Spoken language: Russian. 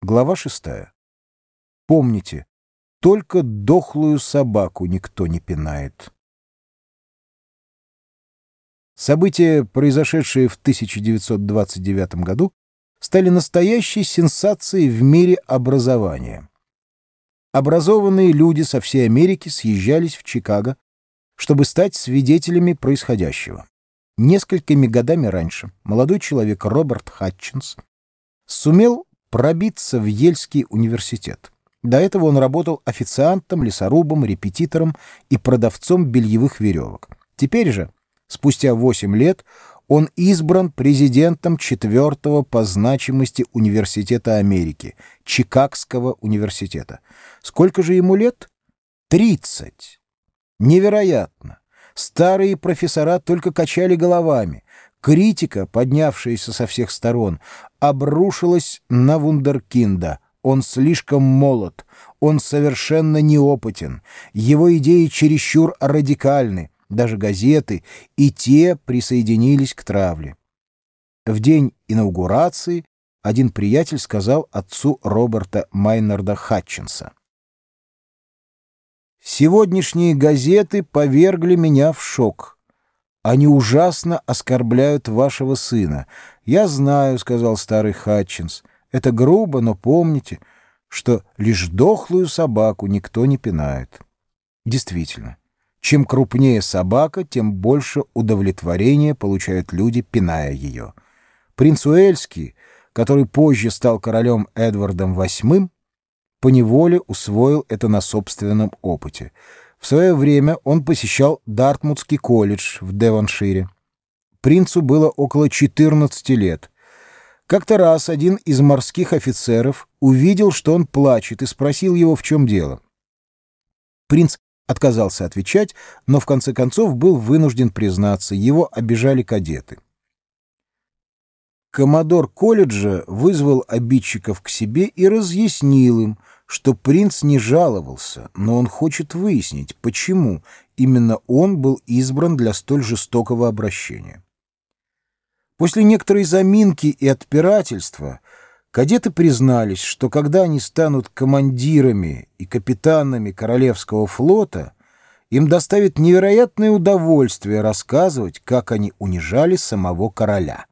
Глава шестая. Помните, только дохлую собаку никто не пинает. События, произошедшие в 1929 году, стали настоящей сенсацией в мире образования. Образованные люди со всей Америки съезжались в Чикаго, чтобы стать свидетелями происходящего. Несколькими годами раньше молодой человек Роберт Хатчинс сумел пробиться в Ельский университет. До этого он работал официантом, лесорубом, репетитором и продавцом бельевых веревок. Теперь же, спустя 8 лет, он избран президентом четвертого по значимости университета Америки, Чикагского университета. Сколько же ему лет? 30. Невероятно. Старые профессора только качали головами. Критика, поднявшаяся со всех сторон, обрушилась на вундеркинда. Он слишком молод, он совершенно неопытен, его идеи чересчур радикальны, даже газеты, и те присоединились к травле. В день инаугурации один приятель сказал отцу Роберта Майнарда Хатчинса. «Сегодняшние газеты повергли меня в шок». Они ужасно оскорбляют вашего сына. Я знаю, — сказал старый Хатчинс. Это грубо, но помните, что лишь дохлую собаку никто не пинает. Действительно, чем крупнее собака, тем больше удовлетворения получают люди, пиная ее. Принц Уэльский, который позже стал королем Эдвардом VIII, поневоле усвоил это на собственном опыте — в свое время он посещал Дартмутский колледж в Девоншире. Принцу было около 14 лет. Как-то раз один из морских офицеров увидел, что он плачет, и спросил его, в чем дело. Принц отказался отвечать, но в конце концов был вынужден признаться, его обижали кадеты. Коммодор колледжа вызвал обидчиков к себе и разъяснил им, что принц не жаловался, но он хочет выяснить, почему именно он был избран для столь жестокого обращения. После некоторой заминки и отпирательства кадеты признались, что когда они станут командирами и капитанами Королевского флота, им доставит невероятное удовольствие рассказывать, как они унижали самого короля.